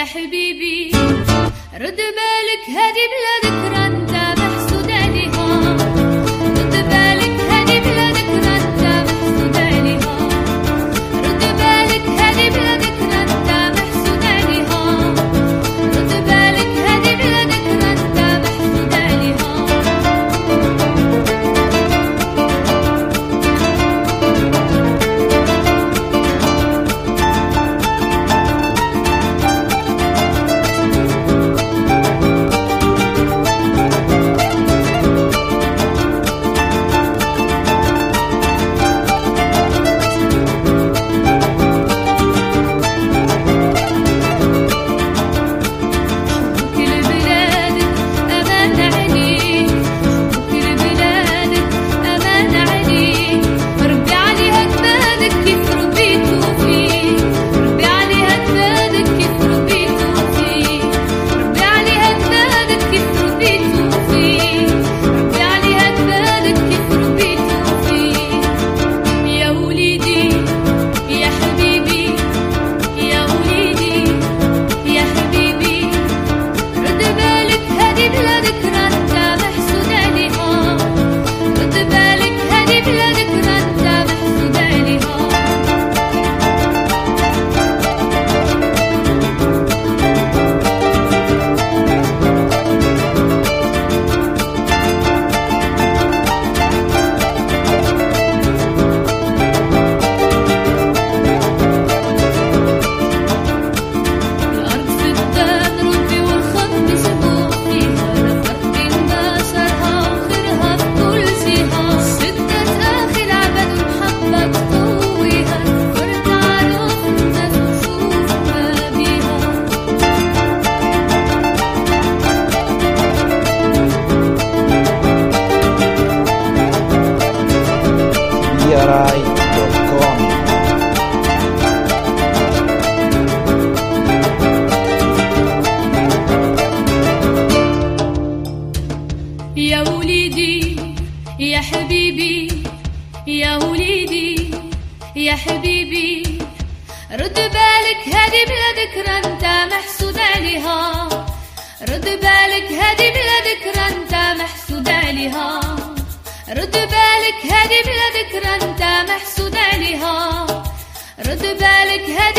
يا حبيبي. رد بالك هذه بلادك ذكرى محسود عليها. وليدي يا حبيبي يا وليدي يا حبيبي. رد بالك هذه بلادك رانتا أنت محسود عليها. رد بالك هذه بلادك رانتا أنت محسود عليها. رد بالك هذه بلادك رانتا أنت محسود عليها. رد بالك هذه